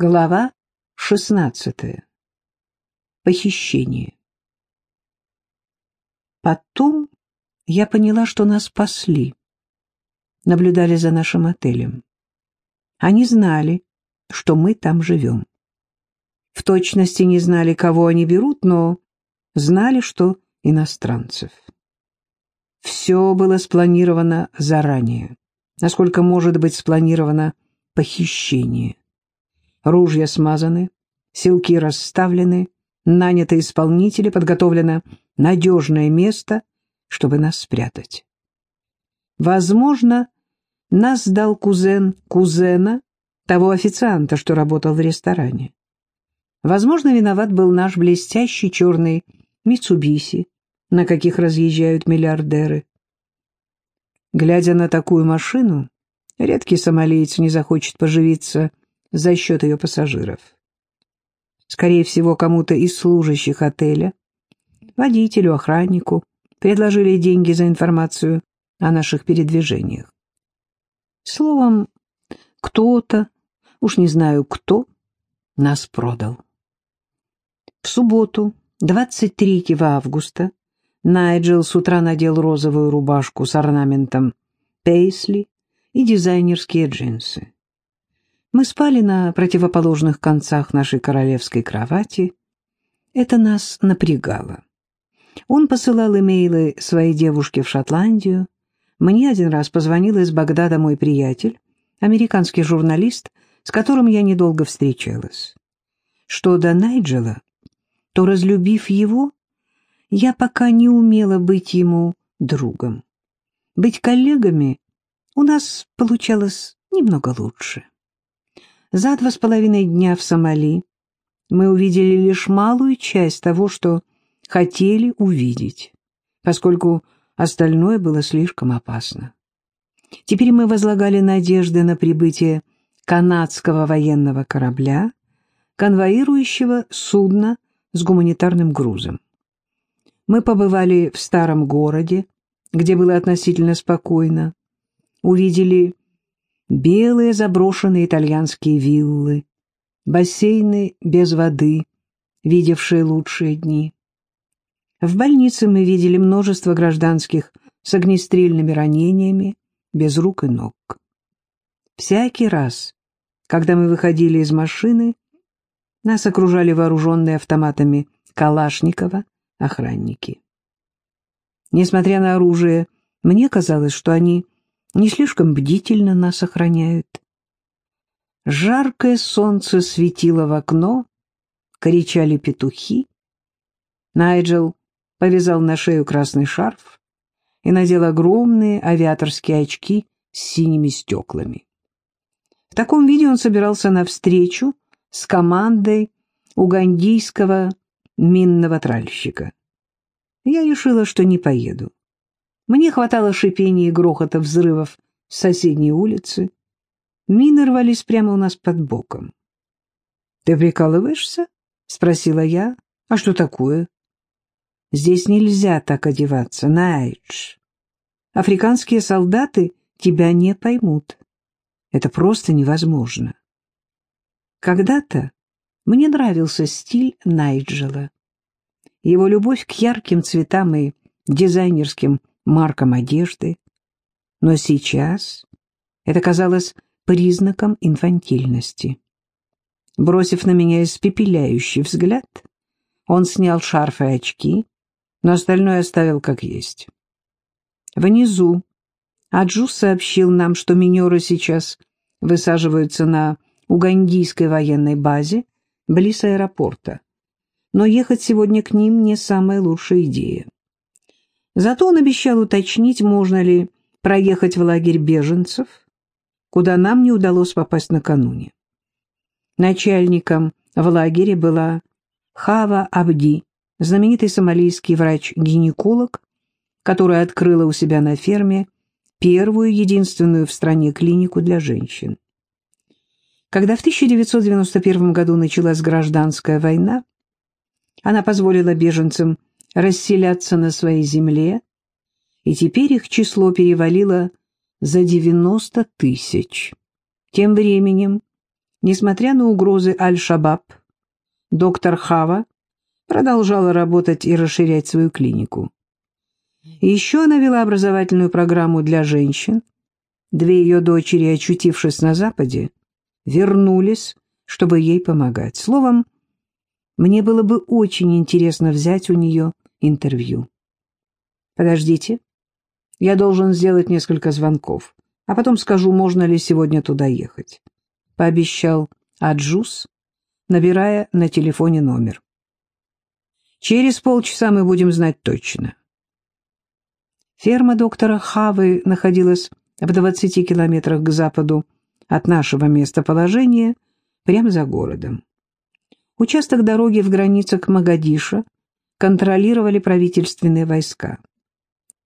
Глава 16. Похищение. Потом я поняла, что нас спасли. Наблюдали за нашим отелем. Они знали, что мы там живем. В точности не знали, кого они берут, но знали, что иностранцев. Все было спланировано заранее, насколько может быть спланировано похищение. Ружья смазаны, силки расставлены, наняты исполнители, подготовлено надежное место, чтобы нас спрятать. Возможно, нас сдал кузен кузена, того официанта, что работал в ресторане. Возможно, виноват был наш блестящий черный Митсубиси, на каких разъезжают миллиардеры. Глядя на такую машину, редкий сомалиец не захочет поживиться за счет ее пассажиров. Скорее всего, кому-то из служащих отеля, водителю, охраннику, предложили деньги за информацию о наших передвижениях. Словом, кто-то, уж не знаю кто, нас продал. В субботу, 23 августа, Найджел с утра надел розовую рубашку с орнаментом пейсли и дизайнерские джинсы. Мы спали на противоположных концах нашей королевской кровати. Это нас напрягало. Он посылал имейлы своей девушке в Шотландию. Мне один раз позвонил из Багдада мой приятель, американский журналист, с которым я недолго встречалась. Что до Найджела, то, разлюбив его, я пока не умела быть ему другом. Быть коллегами у нас получалось немного лучше. За два с половиной дня в Сомали мы увидели лишь малую часть того, что хотели увидеть, поскольку остальное было слишком опасно. Теперь мы возлагали надежды на прибытие канадского военного корабля, конвоирующего судно с гуманитарным грузом. Мы побывали в старом городе, где было относительно спокойно, увидели белые заброшенные итальянские виллы, бассейны без воды, видевшие лучшие дни. В больнице мы видели множество гражданских с огнестрельными ранениями, без рук и ног. Всякий раз, когда мы выходили из машины, нас окружали вооруженные автоматами Калашникова охранники. Несмотря на оружие, мне казалось, что они не слишком бдительно нас охраняют. Жаркое солнце светило в окно, кричали петухи. Найджел повязал на шею красный шарф и надел огромные авиаторские очки с синими стеклами. В таком виде он собирался на встречу с командой угандийского минного тральщика. Я решила, что не поеду. Мне хватало шипения и грохота взрывов с соседней улицы. Мины рвались прямо у нас под боком. — Ты прикалываешься? — спросила я. — А что такое? — Здесь нельзя так одеваться, Найдж. Африканские солдаты тебя не поймут. Это просто невозможно. Когда-то мне нравился стиль Найджела. Его любовь к ярким цветам и дизайнерским маркам одежды, но сейчас это казалось признаком инфантильности. Бросив на меня испепеляющий взгляд, он снял шарф и очки, но остальное оставил как есть. Внизу Аджу сообщил нам, что минеры сейчас высаживаются на угандийской военной базе близ аэропорта, но ехать сегодня к ним не самая лучшая идея. Зато он обещал уточнить, можно ли проехать в лагерь беженцев, куда нам не удалось попасть накануне. Начальником в лагере была Хава Абди, знаменитый сомалийский врач-гинеколог, которая открыла у себя на ферме первую единственную в стране клинику для женщин. Когда в 1991 году началась гражданская война, она позволила беженцам расселяться на своей земле, и теперь их число перевалило за 90 тысяч. Тем временем Несмотря на угрозы Аль-Шабаб, доктор Хава продолжала работать и расширять свою клинику. Еще она вела образовательную программу для женщин. Две ее дочери, очутившись на Западе, вернулись, чтобы ей помогать. Словом, мне было бы очень интересно взять у нее интервью. Подождите, я должен сделать несколько звонков, а потом скажу, можно ли сегодня туда ехать. Пообещал Аджус, набирая на телефоне номер. Через полчаса мы будем знать точно. Ферма доктора Хавы находилась в 20 километрах к западу от нашего местоположения, прямо за городом. Участок дороги в границах Магадиша контролировали правительственные войска.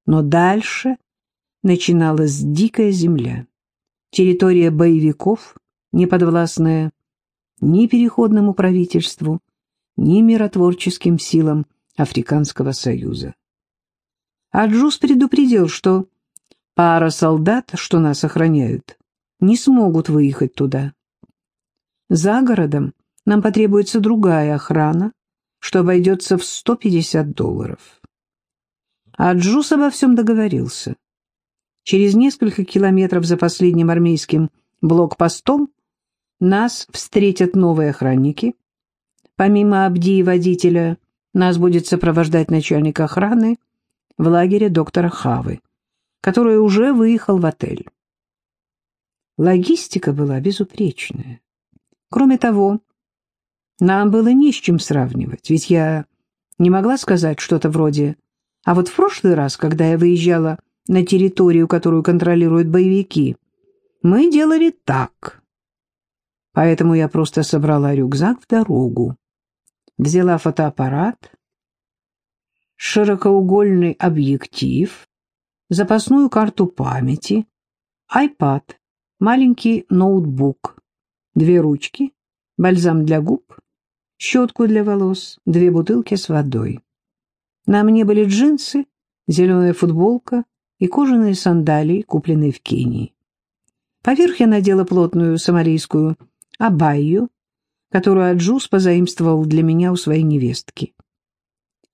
Но дальше начиналась дикая земля, территория боевиков, неподвластная ни переходному правительству, ни миротворческим силам Африканского Союза. Аджус предупредил, что пара солдат, что нас охраняют, не смогут выехать туда. За городом нам потребуется другая охрана, что обойдется в 150 долларов. Аджус обо всем договорился. Через несколько километров за последним армейским блокпостом нас встретят новые охранники. Помимо Абди и водителя, нас будет сопровождать начальник охраны в лагере доктора Хавы, который уже выехал в отель. Логистика была безупречная. Кроме того, нам было ни с чем сравнивать, ведь я не могла сказать что-то вроде «А вот в прошлый раз, когда я выезжала на территорию, которую контролируют боевики, мы делали так». Поэтому я просто собрала рюкзак в дорогу, взяла фотоаппарат, широкоугольный объектив, запасную карту памяти, iPad, маленький ноутбук, две ручки, бальзам для губ, щетку для волос, две бутылки с водой. На мне были джинсы, зеленая футболка и кожаные сандалии, купленные в Кении. Поверх я надела плотную сомалийскую абайю, которую Аджус позаимствовал для меня у своей невестки.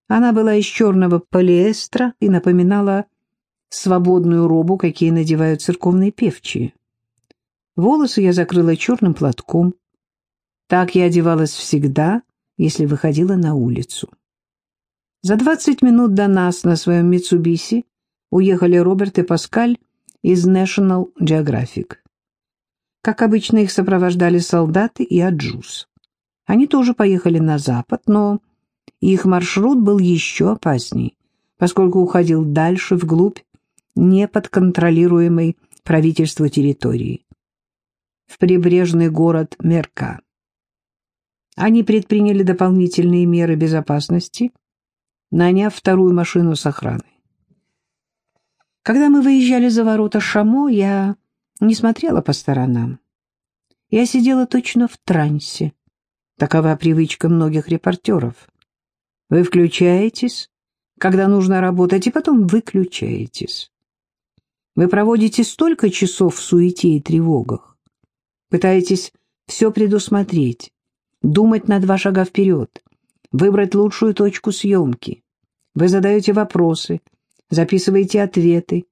Она была из черного полиэстера и напоминала свободную робу, какие надевают церковные певчие. Волосы я закрыла черным платком. Так я одевалась всегда, если выходила на улицу. За двадцать минут до нас на своем Митсубиси уехали Роберт и Паскаль из National Geographic. Как обычно, их сопровождали солдаты и Аджус. Они тоже поехали на запад, но их маршрут был еще опасней, поскольку уходил дальше, вглубь неподконтролируемой правительству территории, в прибрежный город Мерка. Они предприняли дополнительные меры безопасности, наняв вторую машину с охраной. Когда мы выезжали за ворота Шамо, я не смотрела по сторонам. Я сидела точно в трансе. Такова привычка многих репортеров. Вы включаетесь, когда нужно работать, и потом выключаетесь. Вы проводите столько часов в суете и тревогах, пытаетесь все предусмотреть, думать на два шага вперед, выбрать лучшую точку съемки. Вы задаете вопросы, записываете ответы,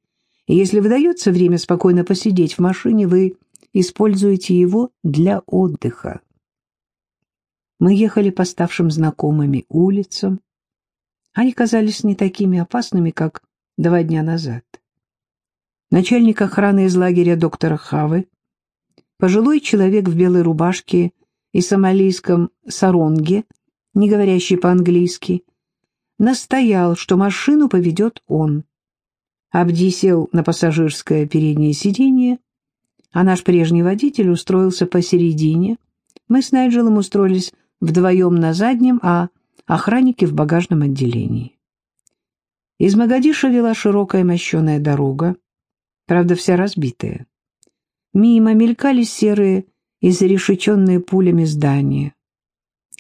и если выдается время спокойно посидеть в машине, вы используете его для отдыха. Мы ехали по ставшим знакомыми улицам. Они казались не такими опасными, как два дня назад. Начальник охраны из лагеря доктора Хавы, пожилой человек в белой рубашке и сомалийском саронге, не говорящий по-английски, настоял, что машину поведет он. Абди сел на пассажирское переднее сиденье, а наш прежний водитель устроился посередине. Мы с Найджелом устроились вдвоем на заднем, а охранники в багажном отделении. Из Магадиша вела широкая мощеная дорога, правда, вся разбитая. Мимо мелькали серые и зарешеченные пулями здания.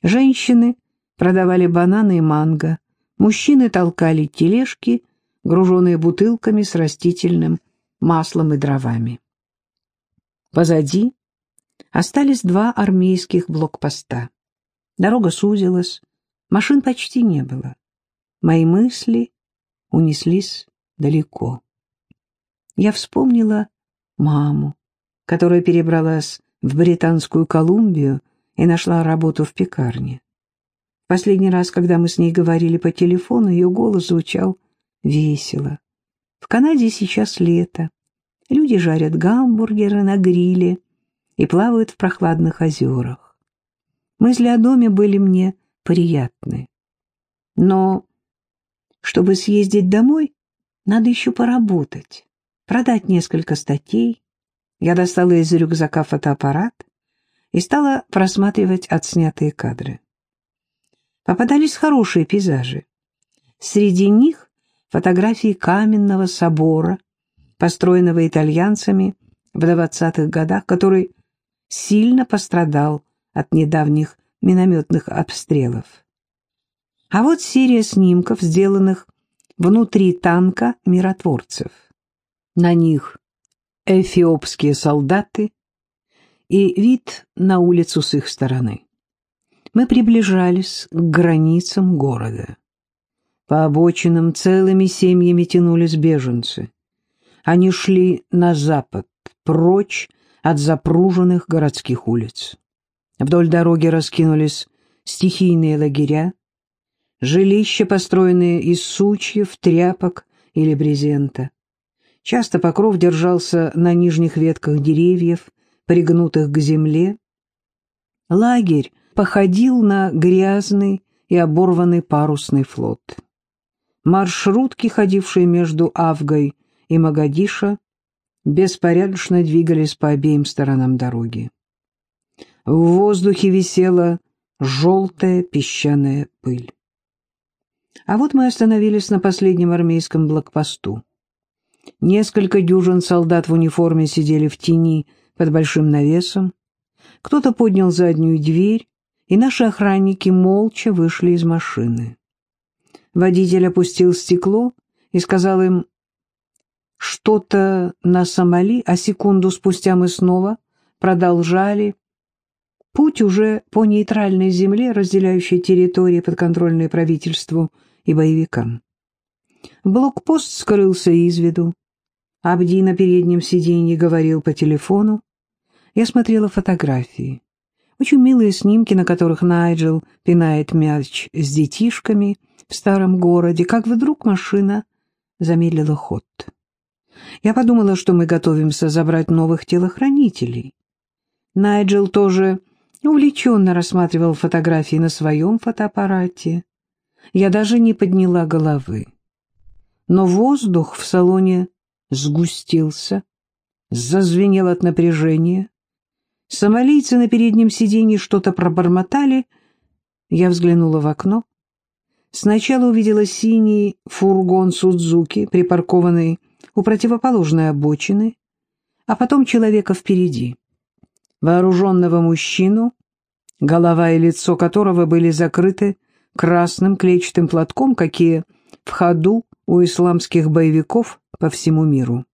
Женщины продавали бананы и манго, мужчины толкали тележки, груженные бутылками с растительным маслом и дровами. Позади Остались два армейских блокпоста. Дорога сузилась, машин почти не было. Мои мысли унеслись далеко. Я вспомнила маму, которая перебралась в Британскую Колумбию и нашла работу в пекарне. Последний раз, когда мы с ней говорили по телефону, ее голос звучал весело. В Канаде сейчас лето. Люди жарят гамбургеры на гриле и плавают в прохладных озерах. Мысли о доме были мне приятны. Но, чтобы съездить домой, надо еще поработать, продать несколько статей. Я достала из рюкзака фотоаппарат и стала просматривать отснятые кадры. Попадались хорошие пейзажи. Среди них фотографии каменного собора, построенного итальянцами в 20-х годах, который сильно пострадал от недавних минометных обстрелов. А вот серия снимков, сделанных внутри танка миротворцев. На них эфиопские солдаты и вид на улицу с их стороны мы приближались к границам города. По обочинам целыми семьями тянулись беженцы. Они шли на запад, прочь от запруженных городских улиц. Вдоль дороги раскинулись стихийные лагеря, жилища, построенные из сучьев, тряпок или брезента. Часто покров держался на нижних ветках деревьев, пригнутых к земле. Лагерь походил на грязный и оборванный парусный флот. Маршрутки, ходившие между Авгой и Магадиша, беспорядочно двигались по обеим сторонам дороги. В воздухе висела желтая песчаная пыль. А вот мы остановились на последнем армейском блокпосту. Несколько дюжин солдат в униформе сидели в тени под большим навесом. Кто-то поднял заднюю дверь, и наши охранники молча вышли из машины. Водитель опустил стекло и сказал им что-то на Сомали, а секунду спустя мы снова продолжали путь уже по нейтральной земле, разделяющей территории, подконтрольной правительству и боевикам. Блокпост скрылся из виду. Абди на переднем сиденье говорил по телефону. Я смотрела фотографии. Очень милые снимки, на которых Найджел пинает мяч с детишками в старом городе, как вдруг машина замедлила ход. Я подумала, что мы готовимся забрать новых телохранителей. Найджел тоже увлеченно рассматривал фотографии на своем фотоаппарате. Я даже не подняла головы. Но воздух в салоне сгустился, зазвенел от напряжения, Сомалийцы на переднем сиденье что-то пробормотали. Я взглянула в окно. Сначала увидела синий фургон Судзуки, припаркованный у противоположной обочины, а потом человека впереди. Вооруженного мужчину, голова и лицо которого были закрыты красным клетчатым платком, какие в ходу у исламских боевиков по всему миру.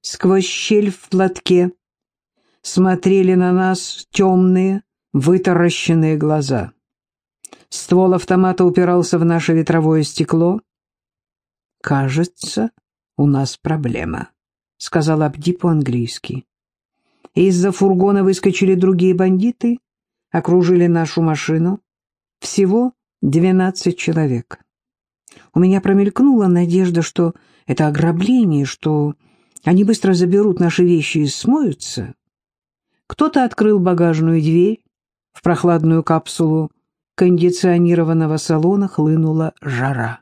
Сквозь щель в платке смотрели на нас темные, вытаращенные глаза. Ствол автомата упирался в наше ветровое стекло. «Кажется, у нас проблема», — сказал Абди по-английски. Из-за фургона выскочили другие бандиты, окружили нашу машину. Всего двенадцать человек. У меня промелькнула надежда, что это ограбление, что они быстро заберут наши вещи и смоются. Кто-то открыл багажную дверь, в прохладную капсулу кондиционированного салона хлынула жара.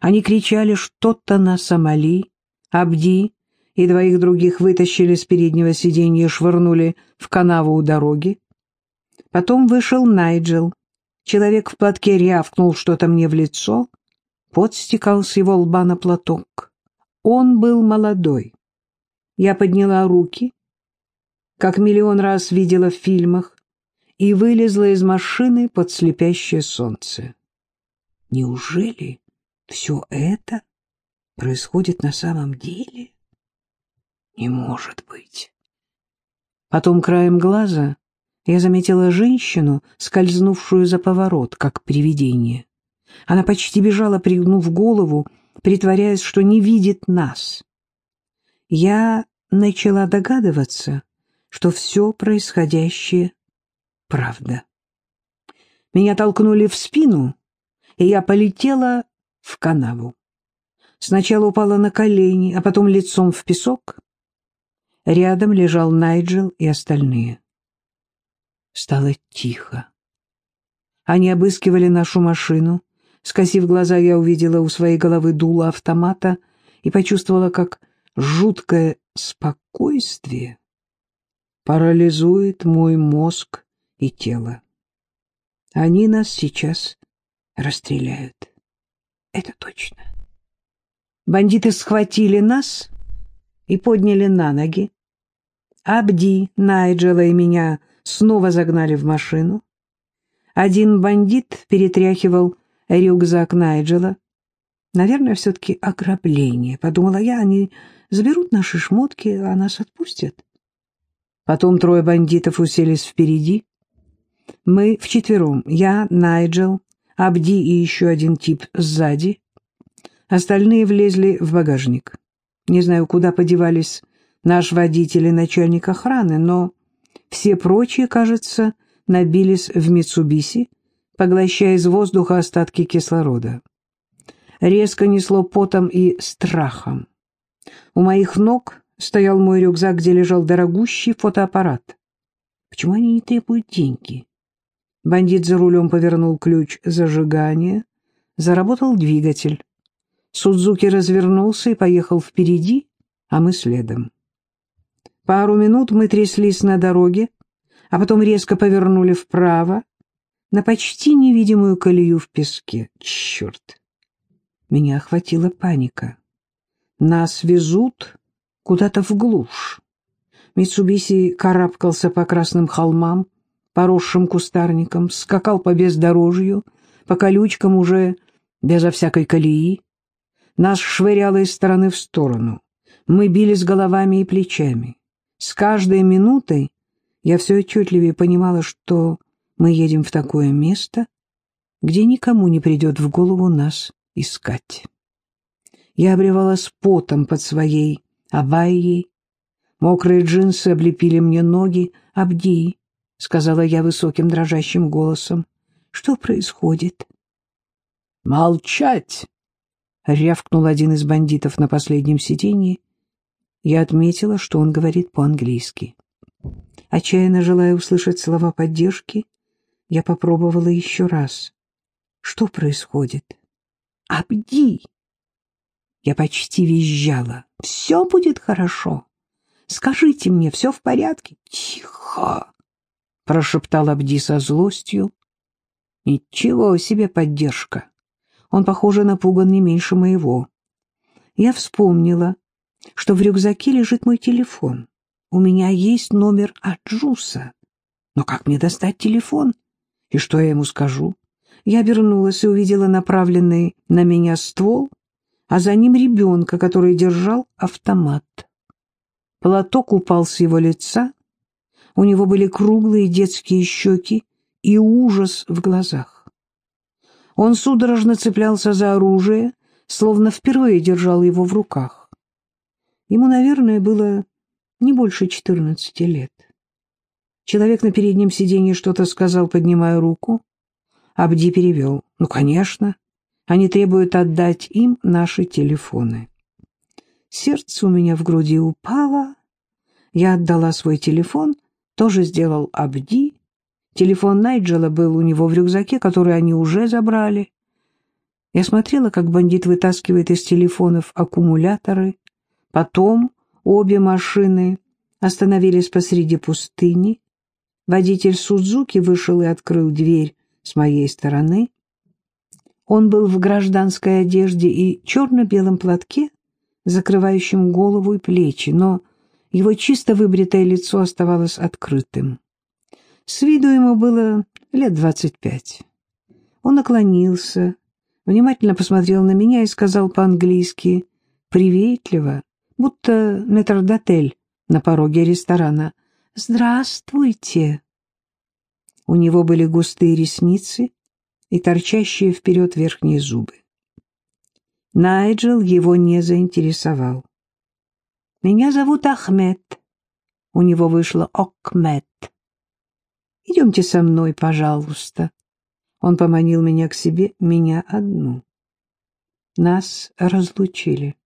Они кричали что-то на Сомали, Абди и двоих других вытащили с переднего сиденья и швырнули в канаву у дороги. Потом вышел Найджел. Человек в платке рявкнул что-то мне в лицо, пот стекал с его лба на платок. Он был молодой. Я подняла руки как миллион раз видела в фильмах, и вылезла из машины под слепящее солнце. Неужели все это происходит на самом деле? Не может быть. Потом краем глаза я заметила женщину, скользнувшую за поворот, как привидение. Она почти бежала, пригнув голову, притворяясь, что не видит нас. Я начала догадываться, что все происходящее — правда. Меня толкнули в спину, и я полетела в канаву. Сначала упала на колени, а потом лицом в песок. Рядом лежал Найджел и остальные. Стало тихо. Они обыскивали нашу машину. Скосив глаза, я увидела у своей головы дуло автомата и почувствовала, как жуткое спокойствие парализует мой мозг и тело. Они нас сейчас расстреляют. Это точно. Бандиты схватили нас и подняли на ноги. Абди, Найджела и меня снова загнали в машину. Один бандит перетряхивал рюкзак Найджела. Наверное, все-таки ограбление, подумала я, они заберут наши шмотки, а нас отпустят. Потом трое бандитов уселись впереди. Мы вчетвером, я, Найджел, Абди и еще один тип сзади. Остальные влезли в багажник. Не знаю, куда подевались наш водитель и начальник охраны, но все прочие, кажется, набились в Митсубиси, поглощая из воздуха остатки кислорода. Резко несло потом и страхом. У моих ног стоял мой рюкзак, где лежал дорогущий фотоаппарат. Почему они не требуют деньги? Бандит за рулем повернул ключ зажигания, заработал двигатель. Судзуки развернулся и поехал впереди, а мы следом. Пару минут мы тряслись на дороге, а потом резко повернули вправо, на почти невидимую колею в песке. Черт! Меня охватила паника. Нас везут куда-то в глушь. Митсубиси карабкался по красным холмам, поросшим кустарником, скакал по бездорожью, по колючкам уже безо всякой колеи. Нас швыряло из стороны в сторону. Мы бились головами и плечами. С каждой минутой я все отчетливее понимала, что мы едем в такое место, где никому не придет в голову нас искать. Я обревалась потом под своей авайей. Мокрые джинсы облепили мне ноги. «Абди», — сказала я высоким дрожащим голосом, — «что происходит?» «Молчать!» — рявкнул один из бандитов на последнем сиденье. Я отметила, что он говорит по-английски. Отчаянно желая услышать слова поддержки, я попробовала еще раз. «Что происходит?» «Абди!» Я почти визжала. «Все будет хорошо. Скажите мне, все в порядке?» «Тихо!» — прошептал Абди со злостью. «Ничего себе поддержка! Он, похоже, напуган не меньше моего». Я вспомнила, что в рюкзаке лежит мой телефон. У меня есть номер Аджуса. Но как мне достать телефон? И что я ему скажу? Я обернулась и увидела направленный на меня ствол а за ним ребенка, который держал автомат. Платок упал с его лица, у него были круглые детские щеки и ужас в глазах. Он судорожно цеплялся за оружие, словно впервые держал его в руках. Ему, наверное, было не больше четырнадцати лет. Человек на переднем сиденье что-то сказал, поднимая руку. Абди перевел. «Ну, конечно. Они требуют отдать им наши телефоны. Сердце у меня в груди упало. Я отдала свой телефон, тоже сделал Абди. Телефон Найджела был у него в рюкзаке, который они уже забрали. Я смотрела, как бандит вытаскивает из телефонов аккумуляторы. Потом обе машины остановились посреди пустыни. Водитель Судзуки вышел и открыл дверь с моей стороны. Он был в гражданской одежде и черно-белом платке, закрывающем голову и плечи, но его чисто выбритое лицо оставалось открытым. С виду ему было лет двадцать пять. Он наклонился, внимательно посмотрел на меня и сказал по-английски, приветливо, будто метрдотель на пороге ресторана. «Здравствуйте!» У него были густые ресницы и торчащие вперед верхние зубы. Найджел его не заинтересовал. «Меня зовут Ахмед». У него вышло Окмед. «Идемте со мной, пожалуйста». Он поманил меня к себе, меня одну. Нас разлучили.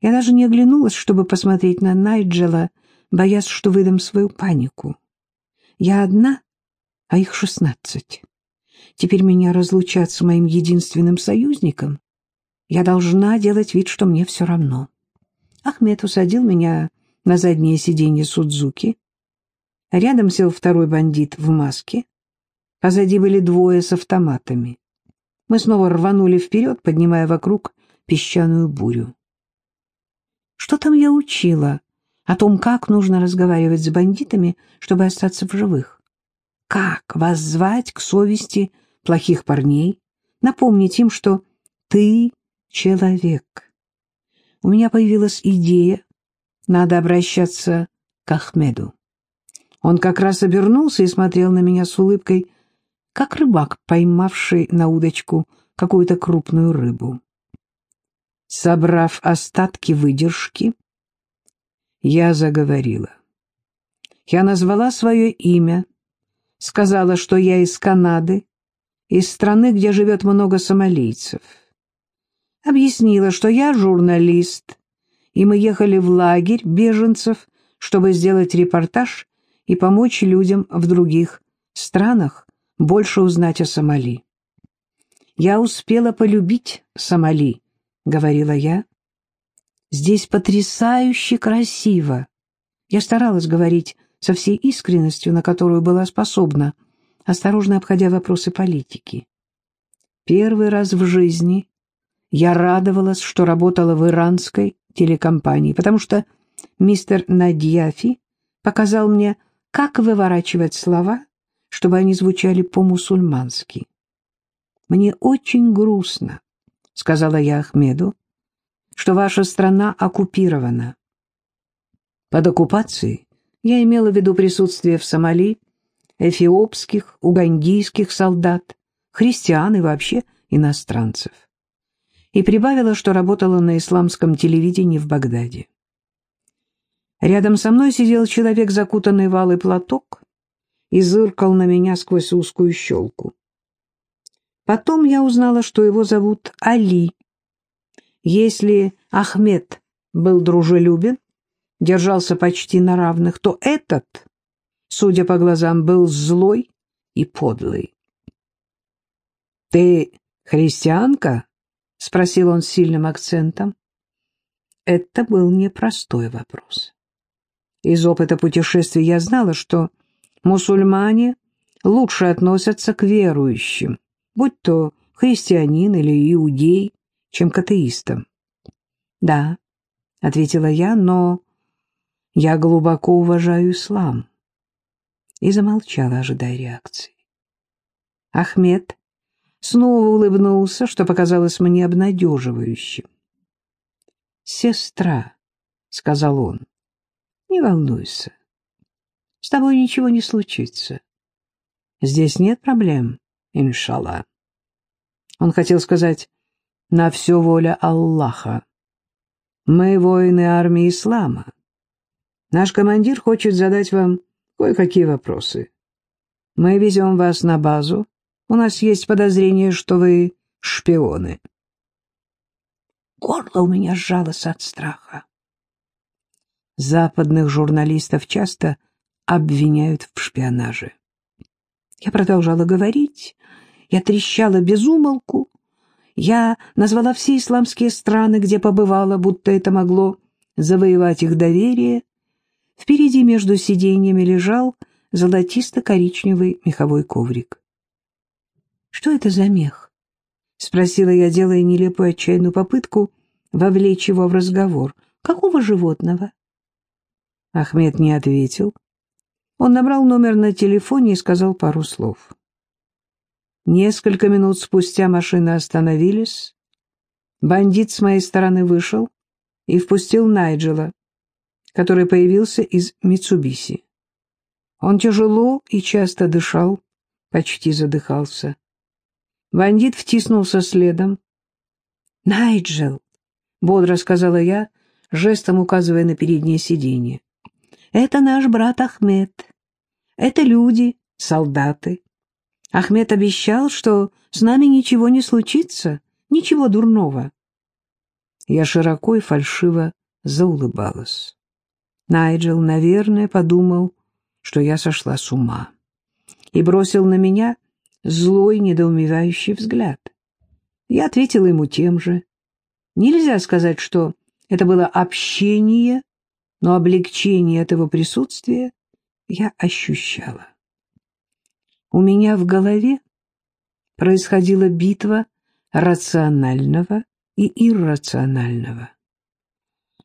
Я даже не оглянулась, чтобы посмотреть на Найджела, боясь, что выдам свою панику. Я одна, а их шестнадцать. Теперь меня разлучат с моим единственным союзником. Я должна делать вид, что мне все равно. Ахмед усадил меня на заднее сиденье Судзуки. Рядом сел второй бандит в маске. Позади были двое с автоматами. Мы снова рванули вперед, поднимая вокруг песчаную бурю. Что там я учила? О том, как нужно разговаривать с бандитами, чтобы остаться в живых. Как воззвать к совести плохих парней, напомнить им, что ты человек. У меня появилась идея, надо обращаться к Ахмеду. Он как раз обернулся и смотрел на меня с улыбкой, как рыбак, поймавший на удочку какую-то крупную рыбу. Собрав остатки выдержки, я заговорила. Я назвала свое имя, сказала, что я из Канады, из страны, где живет много сомалийцев. Объяснила, что я журналист, и мы ехали в лагерь беженцев, чтобы сделать репортаж и помочь людям в других странах больше узнать о Сомали. «Я успела полюбить Сомали», — говорила я. «Здесь потрясающе красиво». Я старалась говорить со всей искренностью, на которую была способна, осторожно обходя вопросы политики. Первый раз в жизни я радовалась, что работала в иранской телекомпании, потому что мистер Надьяфи показал мне, как выворачивать слова, чтобы они звучали по-мусульмански. «Мне очень грустно», — сказала я Ахмеду, — «что ваша страна оккупирована». Под оккупацией я имела в виду присутствие в Сомали эфиопских, угандийских солдат, христиан и вообще иностранцев. И прибавила, что работала на исламском телевидении в Багдаде. Рядом со мной сидел человек, закутанный в алый платок, и зыркал на меня сквозь узкую щелку. Потом я узнала, что его зовут Али. Если Ахмед был дружелюбен, держался почти на равных, то этот, судя по глазам, был злой и подлый. «Ты христианка?» — спросил он с сильным акцентом. Это был непростой вопрос. Из опыта путешествий я знала, что мусульмане лучше относятся к верующим, будь то христианин или иудей, чем к атеистам. «Да», — ответила я, — «но я глубоко уважаю ислам». И замолчала, ожидая реакции. Ахмед снова улыбнулся, что показалось мне обнадеживающим. «Сестра», — сказал он, — «не волнуйся. С тобой ничего не случится. Здесь нет проблем, иншалла». Он хотел сказать «на все воля Аллаха». Мы воины армии ислама. Наш командир хочет задать вам кое-какие вопросы. Мы везем вас на базу, у нас есть подозрение, что вы шпионы. Горло у меня сжалось от страха. Западных журналистов часто обвиняют в шпионаже. Я продолжала говорить, я трещала без умолку, я назвала все исламские страны, где побывала, будто это могло завоевать их доверие. Впереди между сиденьями лежал золотисто-коричневый меховой коврик. Что это за мех? — спросила я, делая нелепую отчаянную попытку вовлечь его в разговор. «Какого животного?» Ахмед не ответил. Он набрал номер на телефоне и сказал пару слов. Несколько минут спустя машины остановились. Бандит с моей стороны вышел и впустил Найджела, который появился из Митсубиси. Он тяжело и часто дышал, почти задыхался. Бандит втиснулся следом. «Найджел!» — бодро сказала я, жестом указывая на переднее сиденье. «Это наш брат Ахмед. Это люди, солдаты. Ахмед обещал, что с нами ничего не случится, ничего дурного». Я широко и фальшиво заулыбалась. Найджел, наверное, подумал, что я сошла с ума, и бросил на меня злой, недоумевающий взгляд. Я ответила ему тем же. Нельзя сказать, что это было общение, но облегчение этого присутствия я ощущала. У меня в голове происходила битва рационального и иррационального.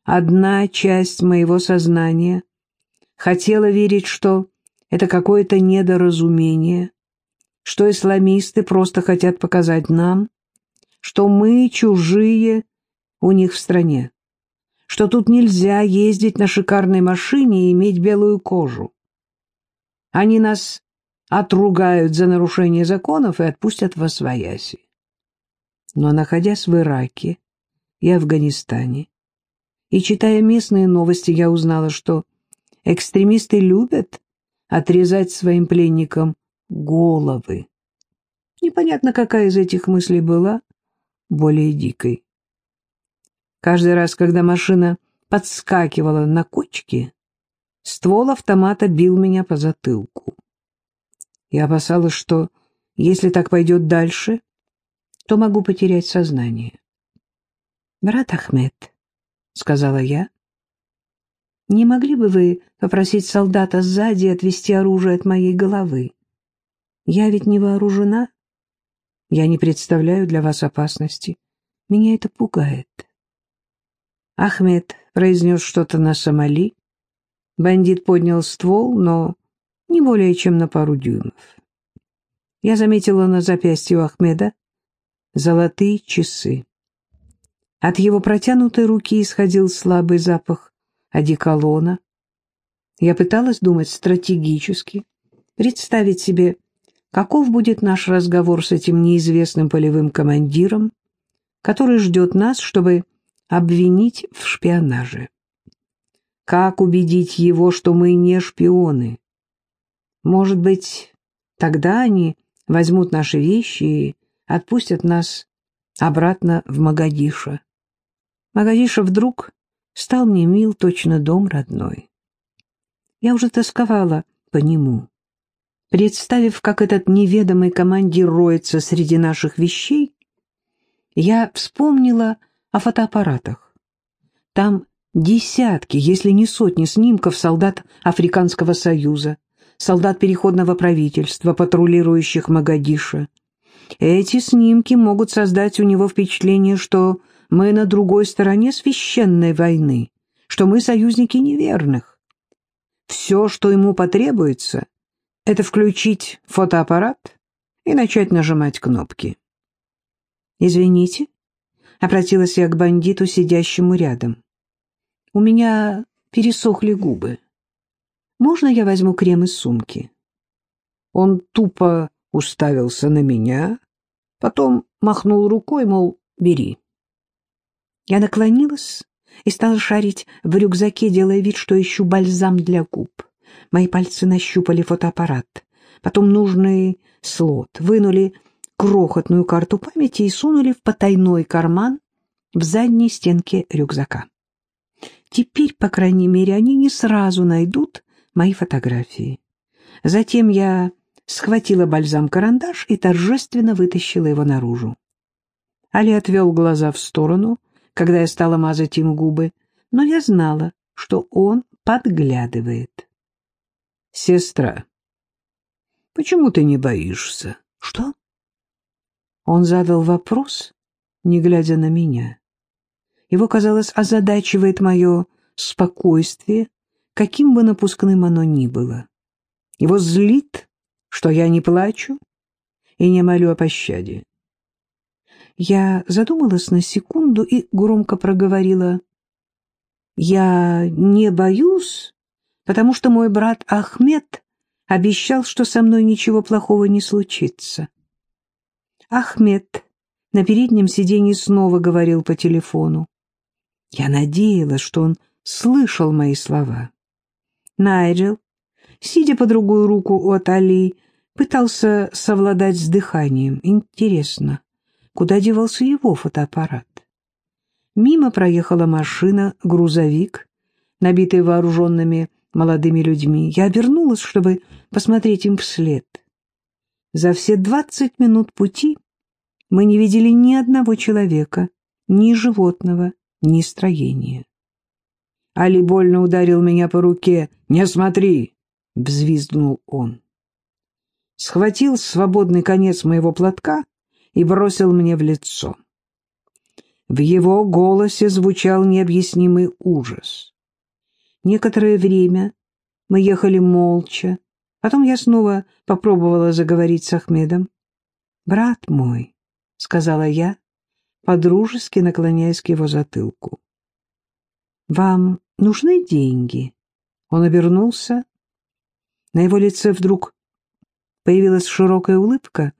Одна часть моего сознания хотела верить, что это какое-то недоразумение, что исламисты просто хотят показать нам, что мы чужие у них в стране, что тут нельзя ездить на шикарной машине и иметь белую кожу. Они нас отругают за нарушение законов и отпустят во свояси. Но, находясь в Ираке и Афганистане, и читая местные новости, я узнала, что экстремисты любят отрезать своим пленникам головы. Непонятно, какая из этих мыслей была более дикой. Каждый раз, когда машина подскакивала на кочке, ствол автомата бил меня по затылку. Я опасалась, что если так пойдет дальше, то могу потерять сознание. «Брат Ахмед», — сказала я, — «не могли бы вы попросить солдата сзади отвести оружие от моей головы? Я ведь не вооружена. Я не представляю для вас опасности. Меня это пугает». Ахмед произнес что-то на Сомали. Бандит поднял ствол, но не более чем на пару дюймов. Я заметила на запястье у Ахмеда золотые часы. От его протянутой руки исходил слабый запах одеколона. Я пыталась думать стратегически, представить себе, каков будет наш разговор с этим неизвестным полевым командиром, который ждет нас, чтобы обвинить в шпионаже. Как убедить его, что мы не шпионы? Может быть, тогда они возьмут наши вещи и отпустят нас обратно в Магадиша. Магадиша вдруг стал мне мил, точно дом родной. Я уже тосковала по нему. Представив, как этот неведомый командир роется среди наших вещей, я вспомнила о фотоаппаратах. Там десятки, если не сотни снимков солдат Африканского Союза, солдат переходного правительства, патрулирующих Магадиша. Эти снимки могут создать у него впечатление, что мы на другой стороне священной войны, что мы союзники неверных. Все, что ему потребуется, это включить фотоаппарат и начать нажимать кнопки. «Извините», — обратилась я к бандиту, сидящему рядом. «У меня пересохли губы». Можно я возьму крем из сумки?» Он тупо уставился на меня, потом махнул рукой, мол, бери. Я наклонилась и стала шарить в рюкзаке, делая вид, что ищу бальзам для губ. Мои пальцы нащупали фотоаппарат, потом нужный слот, вынули крохотную карту памяти и сунули в потайной карман в задней стенке рюкзака. Теперь, по крайней мере, они не сразу найдут мои фотографии. Затем я схватила бальзам-карандаш и торжественно вытащила его наружу. Али отвел глаза в сторону, когда я стала мазать им губы, но я знала, что он подглядывает. «Сестра, почему ты не боишься?» «Что?» Он задал вопрос, не глядя на меня. Его, казалось, озадачивает мое спокойствие, каким бы напускным оно ни было. Его злит, что я не плачу и не молю о пощаде. Я задумалась на секунду и громко проговорила. «Я не боюсь, потому что мой брат Ахмед обещал, что со мной ничего плохого не случится. Ахмед на переднем сиденье снова говорил по телефону. Я надеялась, что он слышал мои слова. Найджел, сидя по другую руку от Али, пытался совладать с дыханием. Интересно, куда девался его фотоаппарат? Мимо проехала машина, грузовик, набитый вооруженными молодыми людьми. Я обернулась, чтобы посмотреть им вслед. За все двадцать минут пути мы не видели ни одного человека, ни животного, ни строения. Али больно ударил меня по руке. «Не смотри!» — взвизгнул он. Схватил свободный конец моего платка и бросил мне в лицо. В его голосе звучал необъяснимый ужас. Некоторое время мы ехали молча. Потом я снова попробовала заговорить с Ахмедом. «Брат мой», — сказала я, подружески наклоняясь к его затылку. «Вам нужны деньги?» Он обернулся. На его лице вдруг появилась широкая улыбка,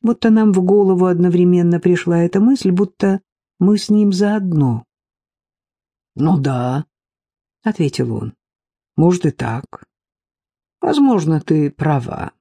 будто нам в голову одновременно пришла эта мысль, будто мы с ним заодно. «Ну да», — ответил он, — «может и так. Возможно, ты права.